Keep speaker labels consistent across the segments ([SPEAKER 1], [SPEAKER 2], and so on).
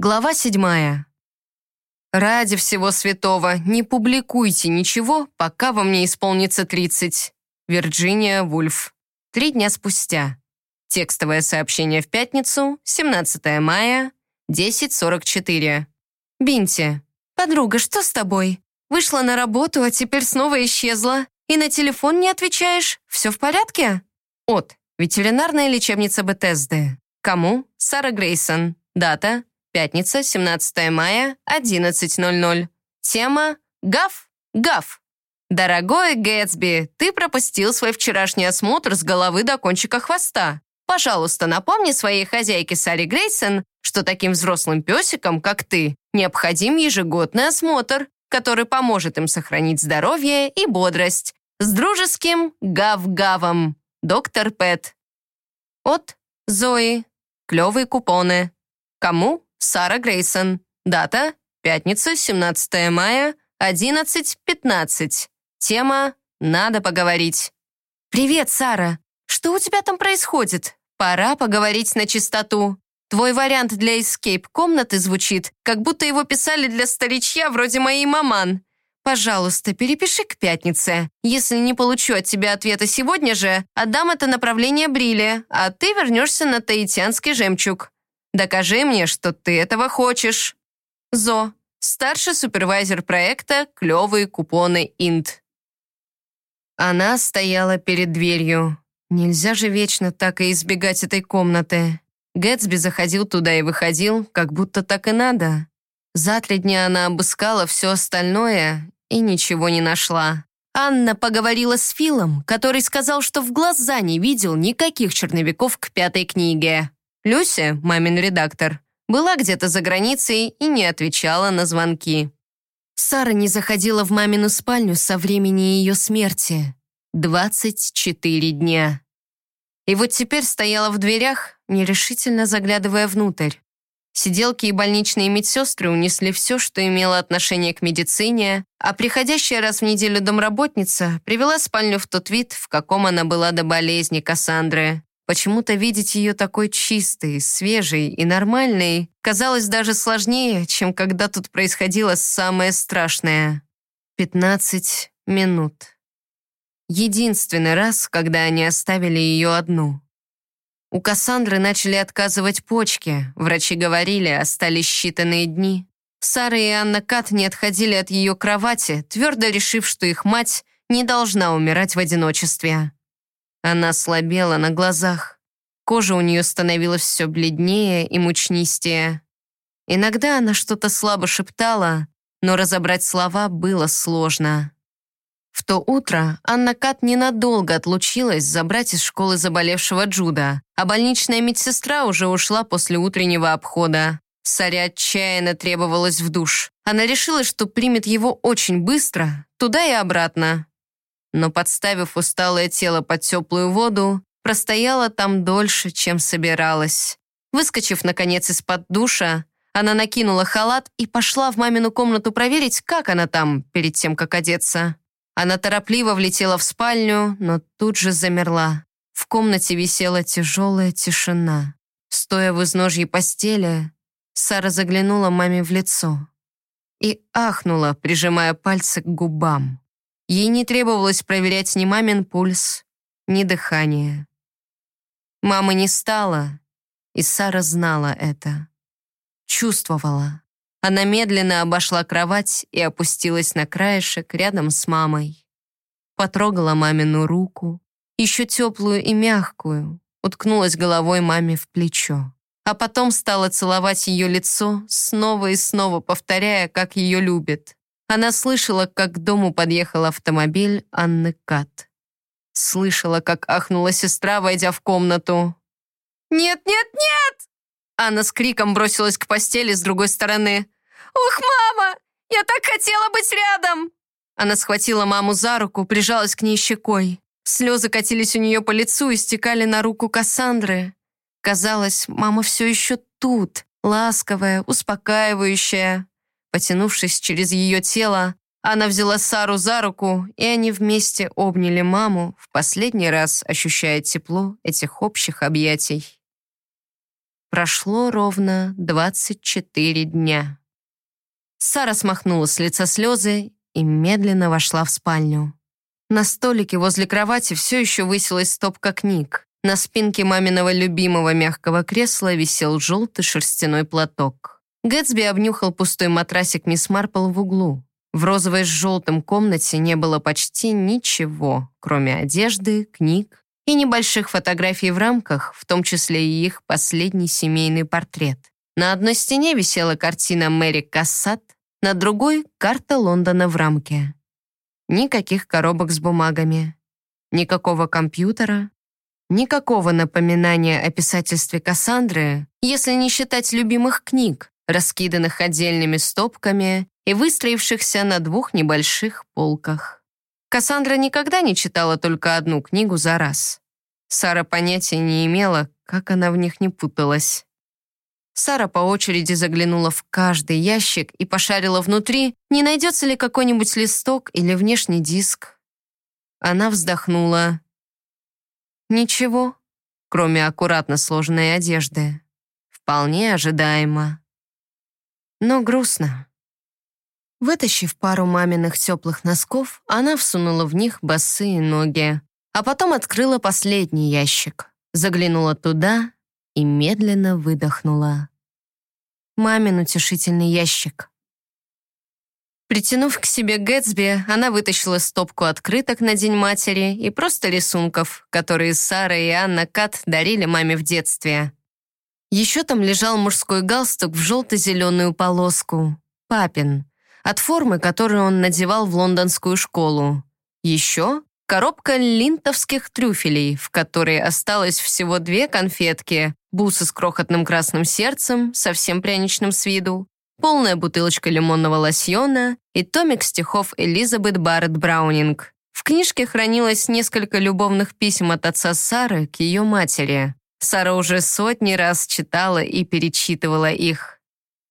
[SPEAKER 1] Глава седьмая. «Ради всего святого, не публикуйте ничего, пока вам не исполнится 30. Вирджиния Вульф. Три дня спустя. Текстовое сообщение в пятницу, 17 мая, 10.44. Бинти. «Подруга, что с тобой? Вышла на работу, а теперь снова исчезла. И на телефон не отвечаешь? Все в порядке?» От. Ветеринарная лечебница БТСД. Кому? Сара Грейсон. Дата Пятница, 17 мая, 11.00. Тема «Гав, гав». Дорогой Гэтсби, ты пропустил свой вчерашний осмотр с головы до кончика хвоста. Пожалуйста, напомни своей хозяйке Салли Грейсон, что таким взрослым песикам, как ты, необходим ежегодный осмотр, который поможет им сохранить здоровье и бодрость. С дружеским гав-гавом. Доктор Пэт. От Зои. Клевые купоны. Кому? Сара Грейсон. Дата – пятница, 17 мая, 11.15. Тема «Надо поговорить». «Привет, Сара. Что у тебя там происходит? Пора поговорить на чистоту. Твой вариант для эскейп-комнаты звучит, как будто его писали для старичья вроде моей маман. Пожалуйста, перепиши к пятнице. Если не получу от тебя ответа сегодня же, отдам это направление Бриле, а ты вернешься на таитянский жемчуг. Докажи мне, что ты этого хочешь. Зо. Старший супервайзер проекта «Клевые купоны Инт». Она стояла перед дверью. Нельзя же вечно так и избегать этой комнаты. Гэтсби заходил туда и выходил, как будто так и надо. За три дня она обыскала все остальное и ничего не нашла. Анна поговорила с Филом, который сказал, что в глаза не видел никаких черновиков к пятой книге. Люся, мамин редактор, была где-то за границей и не отвечала на звонки. Сара не заходила в мамину спальню со времени ее смерти. 24 дня. И вот теперь стояла в дверях, нерешительно заглядывая внутрь. Сиделки и больничные медсестры унесли все, что имело отношение к медицине, а приходящая раз в неделю домработница привела спальню в тот вид, в каком она была до болезни Кассандры. Почему-то видеть ее такой чистой, свежей и нормальной казалось даже сложнее, чем когда тут происходило самое страшное. 15 минут. Единственный раз, когда они оставили ее одну. У Кассандры начали отказывать почки, врачи говорили, остались считанные дни. Сара и Анна Кат не отходили от ее кровати, твердо решив, что их мать не должна умирать в одиночестве. Она слабела на глазах. Кожа у нее становилась все бледнее и мучнистее. Иногда она что-то слабо шептала, но разобрать слова было сложно. В то утро Анна Кат ненадолго отлучилась забрать из школы заболевшего Джуда, а больничная медсестра уже ушла после утреннего обхода. Саре отчаянно требовалась в душ. Она решила, что примет его очень быстро, туда и обратно но, подставив усталое тело под теплую воду, простояла там дольше, чем собиралась. Выскочив, наконец, из-под душа, она накинула халат и пошла в мамину комнату проверить, как она там, перед тем, как одеться. Она торопливо влетела в спальню, но тут же замерла. В комнате висела тяжелая тишина. Стоя в изножье постели, Сара заглянула маме в лицо и ахнула, прижимая пальцы к губам. Ей не требовалось проверять ни мамин пульс, ни дыхание. Мамы не стало, и Сара знала это. Чувствовала. Она медленно обошла кровать и опустилась на краешек рядом с мамой. Потрогала мамину руку, еще теплую и мягкую, уткнулась головой маме в плечо. А потом стала целовать ее лицо, снова и снова повторяя, как ее любит. Она слышала, как к дому подъехал автомобиль Анны Кат. Слышала, как ахнула сестра, войдя в комнату. «Нет, нет, нет!» Анна с криком бросилась к постели с другой стороны. «Ух, мама! Я так хотела быть рядом!» Она схватила маму за руку, прижалась к ней щекой. Слезы катились у нее по лицу и стекали на руку Кассандры. Казалось, мама все еще тут, ласковая, успокаивающая. Потянувшись через ее тело, она взяла Сару за руку, и они вместе обняли маму, в последний раз ощущая тепло этих общих объятий. Прошло ровно 24 дня. Сара смахнула с лица слезы и медленно вошла в спальню. На столике возле кровати все еще высилась стопка книг. На спинке маминого любимого мягкого кресла висел желтый шерстяной платок. Гэтсби обнюхал пустой матрасик мисс Марпл в углу. В розовой с желтым комнате не было почти ничего, кроме одежды, книг и небольших фотографий в рамках, в том числе и их последний семейный портрет. На одной стене висела картина Мэри Кассат, на другой — карта Лондона в рамке. Никаких коробок с бумагами, никакого компьютера, никакого напоминания о писательстве Кассандры, если не считать любимых книг, раскиданных отдельными стопками и выстроившихся на двух небольших полках. Кассандра никогда не читала только одну книгу за раз. Сара понятия не имела, как она в них не путалась. Сара по очереди заглянула в каждый ящик и пошарила внутри, не найдется ли какой-нибудь листок или внешний диск. Она вздохнула. Ничего, кроме аккуратно сложенной одежды. Вполне ожидаемо. Но грустно. Вытащив пару маминых теплых носков, она всунула в них босые ноги, а потом открыла последний ящик, заглянула туда и медленно выдохнула. Мамин утешительный ящик. Притянув к себе Гэтсби, она вытащила стопку открыток на День матери и просто рисунков, которые Сара и Анна Кат дарили маме в детстве. Еще там лежал мужской галстук в желто-зеленую полоску. Папин. От формы, которую он надевал в лондонскую школу. Еще Коробка линтовских трюфелей, в которой осталось всего две конфетки, бусы с крохотным красным сердцем, совсем пряничным с виду, полная бутылочка лимонного лосьона и томик стихов Элизабет Барретт Браунинг. В книжке хранилось несколько любовных писем от отца Сары к ее матери. Сара уже сотни раз читала и перечитывала их.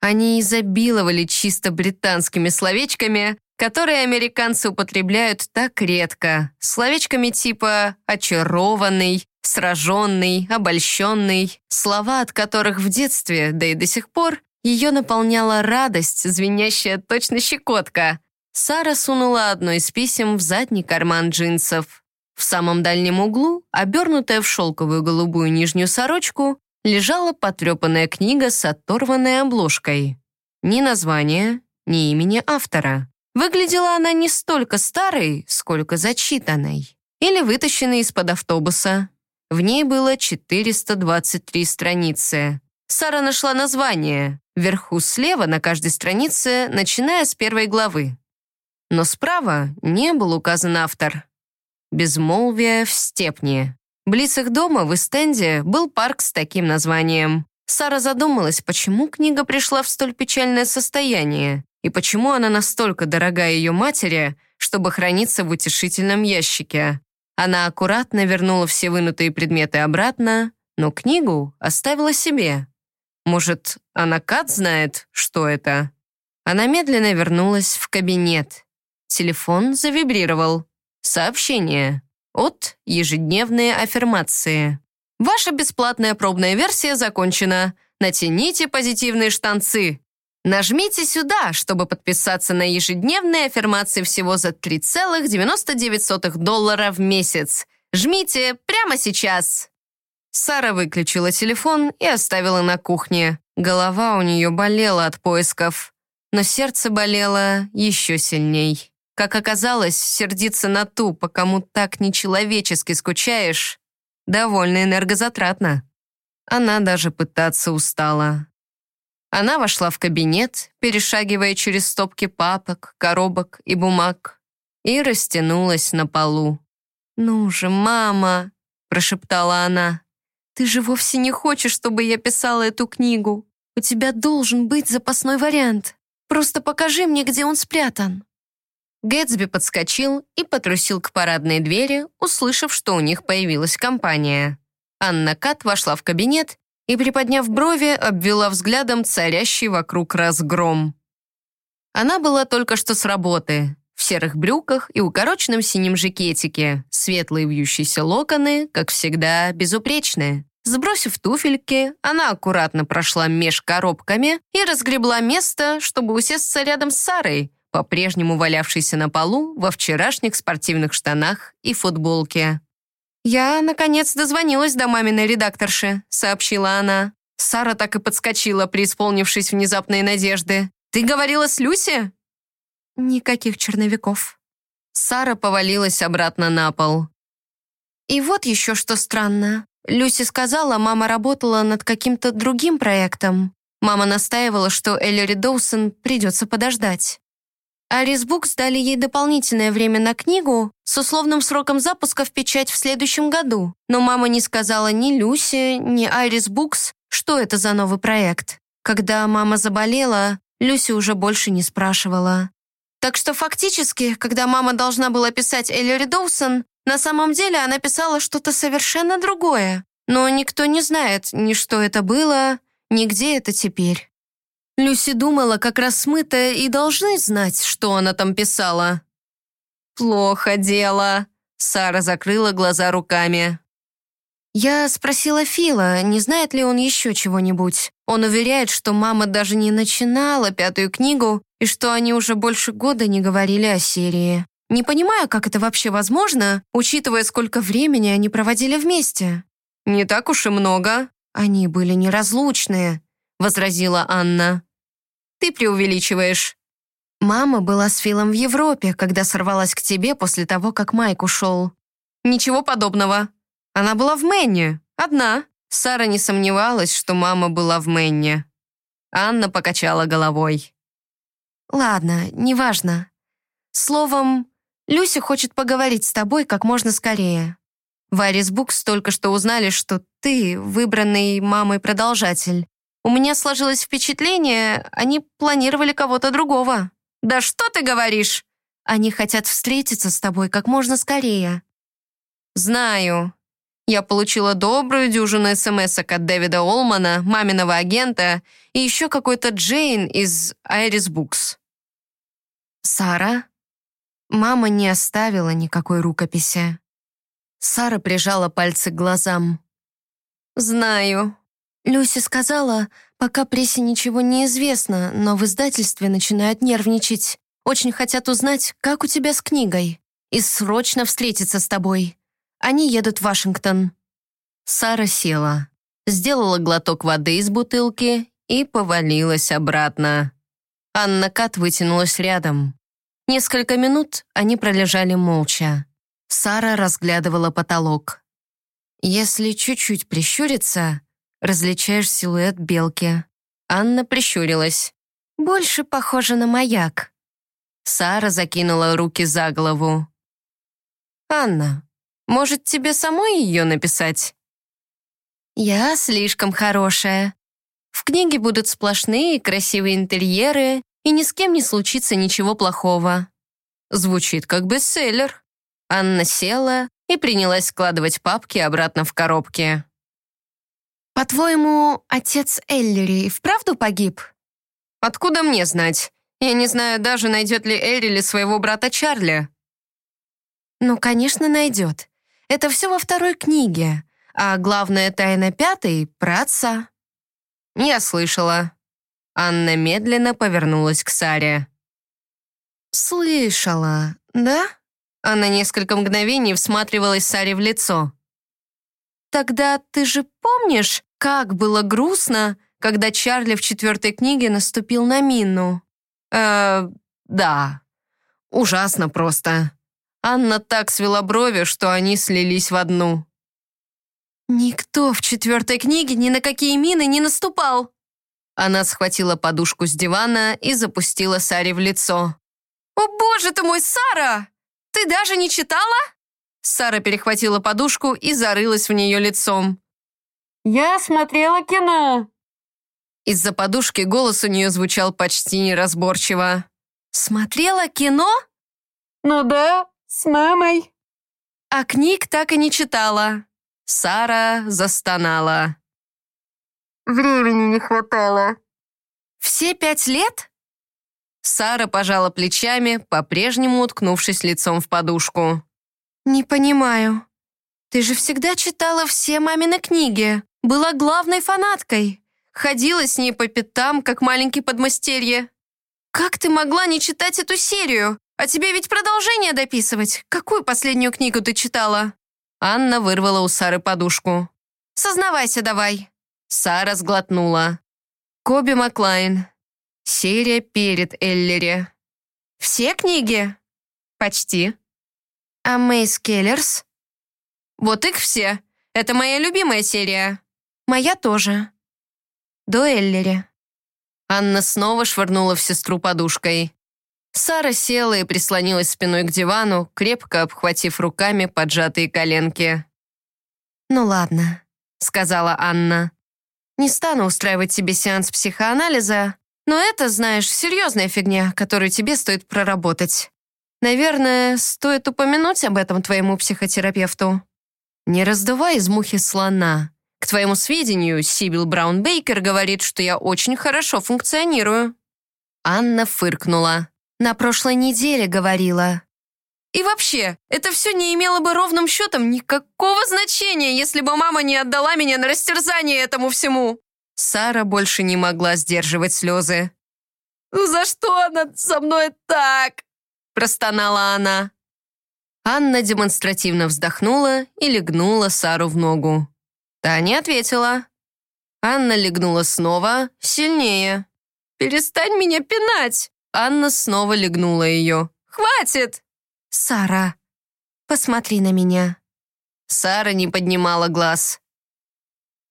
[SPEAKER 1] Они изобиловали чисто британскими словечками, которые американцы употребляют так редко, словечками типа «очарованный», «сраженный», «обольщенный», слова от которых в детстве, да и до сих пор, ее наполняла радость, звенящая точно щекотка. Сара сунула одно из писем в задний карман джинсов. В самом дальнем углу, обернутая в шелковую голубую нижнюю сорочку, лежала потрепанная книга с оторванной обложкой. Ни названия, ни имени автора. Выглядела она не столько старой, сколько зачитанной. Или вытащенной из-под автобуса. В ней было 423 страницы. Сара нашла название. Вверху слева на каждой странице, начиная с первой главы. Но справа не был указан автор. «Безмолвие в степне». Близ их дома в Эстенде был парк с таким названием. Сара задумалась, почему книга пришла в столь печальное состояние и почему она настолько дорога ее матери, чтобы храниться в утешительном ящике. Она аккуратно вернула все вынутые предметы обратно, но книгу оставила себе. Может, она Кат знает, что это? Она медленно вернулась в кабинет. Телефон завибрировал. Сообщение от ежедневные аффирмации. Ваша бесплатная пробная версия закончена. Натяните позитивные штанцы. Нажмите сюда, чтобы подписаться на ежедневные аффирмации всего за 3,99 доллара в месяц. Жмите прямо сейчас. Сара выключила телефон и оставила на кухне. Голова у нее болела от поисков, но сердце болело еще сильней. Как оказалось, сердиться на ту, по кому так нечеловечески скучаешь, довольно энергозатратно. Она даже пытаться устала. Она вошла в кабинет, перешагивая через стопки папок, коробок и бумаг, и растянулась на полу. «Ну же, мама!» — прошептала она. «Ты же вовсе не хочешь, чтобы я писала эту книгу. У тебя должен быть запасной вариант. Просто покажи мне, где он спрятан». Гэтсби подскочил и потрусил к парадной двери, услышав, что у них появилась компания. Анна Кат вошла в кабинет и, приподняв брови, обвела взглядом царящий вокруг разгром. Она была только что с работы, в серых брюках и укороченном синем жакетике, светлые вьющиеся локоны, как всегда, безупречные. Сбросив туфельки, она аккуратно прошла меж коробками и разгребла место, чтобы усесться рядом с Сарой, по-прежнему валявшейся на полу во вчерашних спортивных штанах и футболке. «Я, наконец, дозвонилась до маминой редакторши», — сообщила она. Сара так и подскочила, преисполнившись внезапной надежды. «Ты говорила с Люси?» «Никаких черновиков». Сара повалилась обратно на пол. «И вот еще что странно. Люси сказала, мама работала над каким-то другим проектом. Мама настаивала, что Эллири Доусон придется подождать. Арис Букс дали ей дополнительное время на книгу с условным сроком запуска в печать в следующем году. Но мама не сказала ни Люси, ни Айрис Букс, что это за новый проект. Когда мама заболела, Люси уже больше не спрашивала. Так что фактически, когда мама должна была писать Эллири Доусон, на самом деле она писала что-то совершенно другое, но никто не знает ни что это было, ни где это теперь. Люси думала, как раз и должны знать, что она там писала. «Плохо дело», — Сара закрыла глаза руками. Я спросила Фила, не знает ли он еще чего-нибудь. Он уверяет, что мама даже не начинала пятую книгу и что они уже больше года не говорили о серии. Не понимаю, как это вообще возможно, учитывая, сколько времени они проводили вместе. «Не так уж и много». «Они были неразлучные», — возразила Анна. «Ты преувеличиваешь». «Мама была с Филом в Европе, когда сорвалась к тебе после того, как Майк ушел». «Ничего подобного. Она была в Мэнне, одна». Сара не сомневалась, что мама была в Мэнне. Анна покачала головой. «Ладно, неважно. Словом, Люся хочет поговорить с тобой как можно скорее. В Букс только что узнали, что ты выбранный мамой продолжатель. У меня сложилось впечатление, они планировали кого-то другого. Да что ты говоришь? Они хотят встретиться с тобой как можно скорее. Знаю. Я получила добрую дюжину смс от Дэвида Олмана, маминого агента, и еще какой-то Джейн из Айрис Букс. Сара? Мама не оставила никакой рукописи. Сара прижала пальцы к глазам. «Знаю». Люси сказала, пока прессе ничего не известно, но в издательстве начинают нервничать. Очень хотят узнать, как у тебя с книгой. И срочно встретиться с тобой. Они едут в Вашингтон. Сара села, сделала глоток воды из бутылки и повалилась обратно. Анна Кат вытянулась рядом. Несколько минут они пролежали молча. Сара разглядывала потолок. Если чуть-чуть прищуриться, различаешь силуэт белки. Анна прищурилась. Больше похоже на маяк. Сара закинула руки за голову. «Анна, может, тебе самой ее написать?» «Я слишком хорошая. В книге будут сплошные красивые интерьеры и ни с кем не случится ничего плохого. Звучит как бестселлер. Анна села и принялась складывать папки обратно в коробки. «По-твоему, отец Эллери вправду погиб?» «Откуда мне знать? Я не знаю даже, найдет ли Эллери своего брата Чарли». «Ну, конечно, найдет. Это все во второй книге. А главная тайна пятой — про отца». «Я слышала. Анна медленно повернулась к Саре. «Слышала, да?» Она несколько мгновений всматривалась Саре в лицо. «Тогда ты же помнишь, как было грустно, когда Чарли в четвертой книге наступил на мину?» «Э, да. Ужасно просто. Анна так свела брови, что они слились в одну». «Никто в четвертой книге ни на какие мины не наступал!» Она схватила подушку с дивана и запустила Саре в лицо. «О боже ты мой, Сара! Ты даже не читала?» Сара перехватила подушку и зарылась в нее лицом. «Я смотрела кино». Из-за подушки голос у нее звучал почти неразборчиво. «Смотрела кино?» «Ну да, с мамой». А книг так и не читала. Сара застонала. Времени не хватало». «Все пять лет?» Сара пожала плечами, по-прежнему уткнувшись лицом в подушку. «Не понимаю. Ты же всегда читала все мамины книги. Была главной фанаткой. Ходила с ней по пятам, как маленький подмастерье. Как ты могла не читать эту серию? А тебе ведь продолжение дописывать. Какую последнюю книгу ты читала?» Анна вырвала у Сары подушку. «Сознавайся давай». Сара сглотнула. Коби Маклайн. Серия перед Эллери. «Все книги?» «Почти». «А Мэйс Келлерс?» «Вот их все. Это моя любимая серия». «Моя тоже». «До Эллери». Анна снова швырнула в сестру подушкой. Сара села и прислонилась спиной к дивану, крепко обхватив руками поджатые коленки. «Ну ладно», — сказала Анна. «Не стану устраивать тебе сеанс психоанализа, но это, знаешь, серьезная фигня, которую тебе стоит проработать. Наверное, стоит упомянуть об этом твоему психотерапевту. Не раздувай из мухи слона. К твоему сведению, Сибил Браун Бейкер говорит, что я очень хорошо функционирую». Анна фыркнула. На прошлой неделе говорила. И вообще, это все не имело бы ровным счетом никакого значения, если бы мама не отдала меня на растерзание этому всему. Сара больше не могла сдерживать слезы. «Ну за что она со мной так?» Простонала она. Анна демонстративно вздохнула и легнула Сару в ногу. Та не ответила. Анна легнула снова, сильнее. «Перестань меня пинать!» Анна снова легнула ее. «Хватит!» «Сара, посмотри на меня». Сара не поднимала глаз.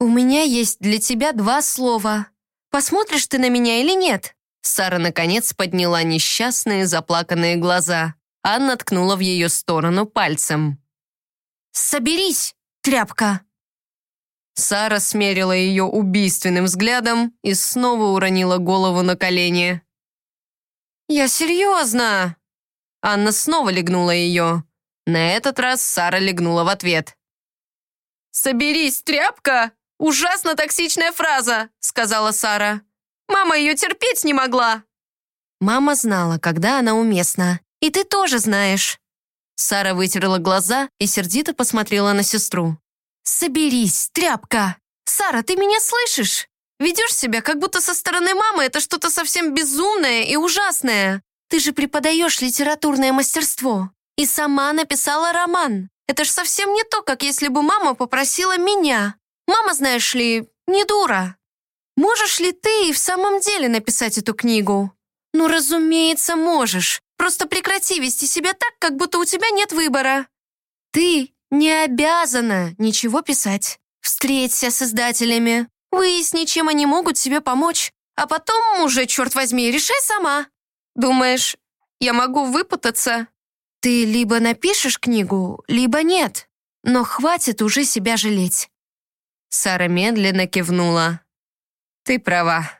[SPEAKER 1] «У меня есть для тебя два слова. Посмотришь ты на меня или нет?» Сара, наконец, подняла несчастные заплаканные глаза. Анна ткнула в ее сторону пальцем. «Соберись, тряпка!» Сара смерила ее убийственным взглядом и снова уронила голову на колени. «Я серьезно!» Анна снова легнула ее. На этот раз Сара легнула в ответ. «Соберись, тряпка! Ужасно токсичная фраза!» сказала Сара. «Мама ее терпеть не могла!» Мама знала, когда она уместна. И ты тоже знаешь. Сара вытерла глаза и сердито посмотрела на сестру. «Соберись, тряпка! Сара, ты меня слышишь? Ведешь себя, как будто со стороны мамы это что-то совсем безумное и ужасное. Ты же преподаешь литературное мастерство. И сама написала роман. Это ж совсем не то, как если бы мама попросила меня. Мама, знаешь ли, не дура. Можешь ли ты и в самом деле написать эту книгу? Ну, разумеется, можешь. Просто прекрати вести себя так, как будто у тебя нет выбора. Ты не обязана ничего писать. Встреться с издателями. Выясни, чем они могут тебе помочь, а потом уже, черт возьми, решай сама. Думаешь, я могу выпутаться? Ты либо напишешь книгу, либо нет. Но хватит уже себя жалеть». Сара медленно кивнула. «Ты права».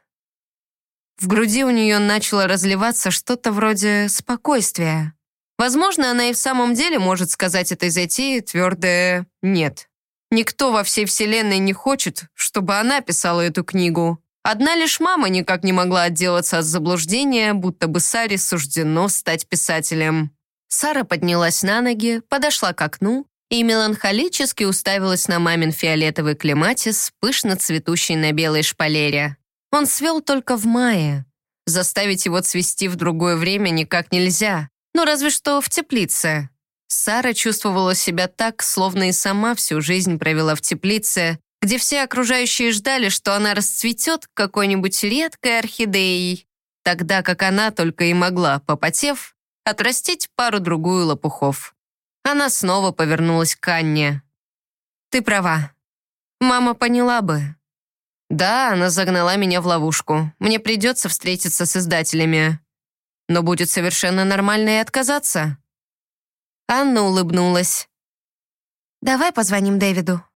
[SPEAKER 1] В груди у нее начало разливаться что-то вроде спокойствия. Возможно, она и в самом деле может сказать этой затее твердое «нет». Никто во всей вселенной не хочет, чтобы она писала эту книгу. Одна лишь мама никак не могла отделаться от заблуждения, будто бы Саре суждено стать писателем. Сара поднялась на ноги, подошла к окну и меланхолически уставилась на мамин фиолетовый клематис, пышно цветущий на белой шпалере. Он свел только в мае. Заставить его цвести в другое время никак нельзя, ну разве что в теплице. Сара чувствовала себя так, словно и сама всю жизнь провела в теплице, где все окружающие ждали, что она расцветет какой-нибудь редкой орхидеей, тогда как она только и могла, попотев, отрастить пару-другую лопухов. Она снова повернулась к Анне. «Ты права. Мама поняла бы. Да, она загнала меня в ловушку. Мне придется встретиться с издателями. Но будет совершенно нормально и отказаться. Анна улыбнулась. «Давай позвоним Дэвиду»,